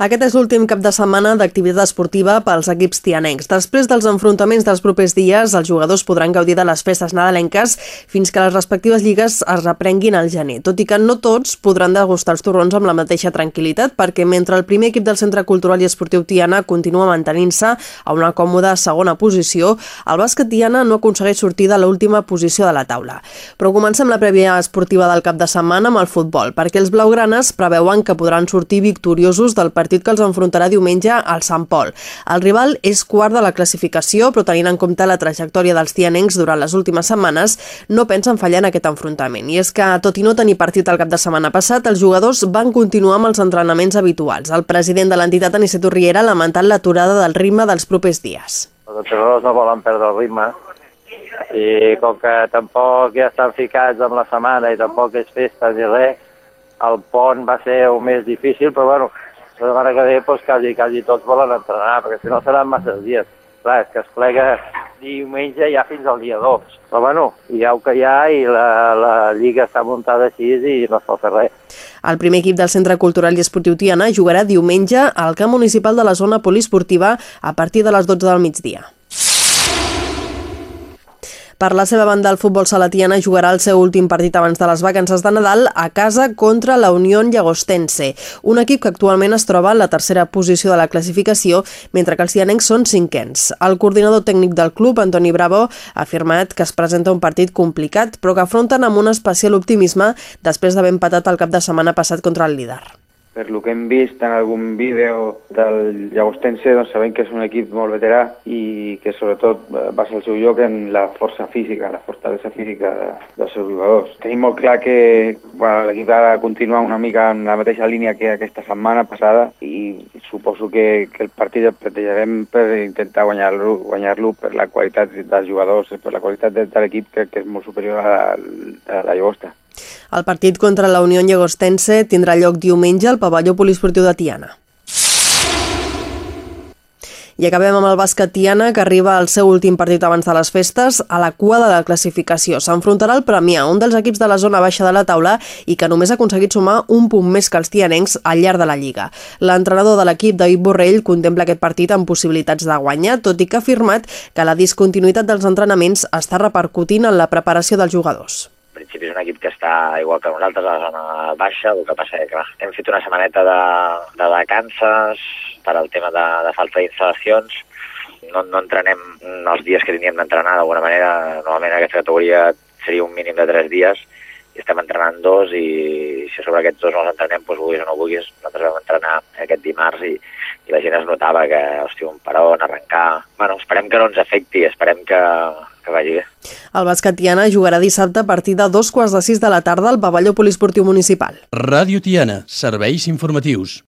Aquest és l'últim cap de setmana d'activitat esportiva pels equips tianencs. Després dels enfrontaments dels propers dies, els jugadors podran gaudir de les festes nadalenques fins que les respectives lligues es reprenguin al gener, tot i que no tots podran degustar els torrons amb la mateixa tranquil·litat, perquè mentre el primer equip del Centre Cultural i Esportiu Tiana continua mantenint-se a una còmoda segona posició, el bàsquet Tiana no aconsegueix sortir de l'última posició de la taula. Però comencem la prèvia esportiva del cap de setmana amb el futbol, perquè els blaugranes preveuen que podran sortir victoriosos del partit partit que els enfrontarà diumenge al Sant Pol. El rival és quart de la classificació, però tenint en compte la trajectòria dels tianencs durant les últimes setmanes, no pensen fallar en aquest enfrontament. I és que, tot i no tenir partit el cap de setmana passat, els jugadors van continuar amb els entrenaments habituals. El president de l'entitat, Aniceto Riera, ha lamentat l'aturada del ritme dels propers dies. Els entrenadors no volen perdre el ritme, i com que tampoc ja estan ficats amb la setmana i tampoc és festa ni res, el pont va ser un més difícil, però bueno, la setmana que ve doncs, quasi, quasi tots volen entrenar, perquè si no seran massa dies. Clar, és que es plega diumenge ja fins al dia 2. Però bueno, hi ha que hi ha i la, la lliga està muntada així i no es pot fer res. El primer equip del Centre Cultural i Esportiu Tiana jugarà diumenge al camp municipal de la zona poliesportiva a partir de les 12 del migdia. Per la seva banda, el futbol salatiana jugarà el seu últim partit abans de les vacances de Nadal a casa contra la Unió Llagostense, un equip que actualment es troba en la tercera posició de la classificació, mentre que els tianencs són cinquens. El coordinador tècnic del club, Antoni Bravo, ha afirmat que es presenta un partit complicat, però que afronten amb un especial optimisme després d'haver empatat el cap de setmana passat contra el líder per lo que hem vist en algun vídeo del Llagostense, doncs sabem que és un equip molt veterà i que sobretot basa el seu lloc en la força física, la fortalesa física de, dels seus jugadors. Tenim molt clar que bueno, l'equip ha de continuar una mica en la mateixa línia que aquesta setmana passada i suposo que, que el partit el plantejarem per intentar guanyar-lo guanyar, per la qualitat dels jugadors, per la qualitat de, de l'equip que, que és molt superior a, a la Llagosta. El partit contra la Unió Llagostense tindrà lloc diumenge al pavelló poliesportiu de Tiana. I acabem amb el bàsquet Tiana, que arriba al seu últim partit abans de les festes, a la cua de la classificació. S'enfrontarà al Premià, un dels equips de la zona baixa de la taula i que només ha aconseguit sumar un punt més que els tianencs al llarg de la Lliga. L'entrenador de l'equip, David Borrell, contempla aquest partit amb possibilitats de guanyar, tot i que ha afirmat que la discontinuïtat dels entrenaments està repercutint en la preparació dels jugadors principi és un equip que està igual que nosaltres a la zona baixa, el que passa és que hem fet una setmaneta de, de vacances per al tema de, de falta d'instal·lacions, no, no entrenem els dies que teníem d'entrenar d'alguna manera, normalment aquesta categoria seria un mínim de tres dies, i estem entrenant dos i si sobre aquests dos no els entrenem, doncs vulguis o no vulguis, nosaltres vam entrenar aquest dimarts i, i la gent es notava que, hòstia, un peron, arrencar... Bueno, esperem que no ens afecti, esperem que, que vagi bé. El bàsquet Tiana jugarà dissabte a partir de dos quarts de sis de la tarda al pavelló poliesportiu municipal. Ràdio Tiana, serveis informatius.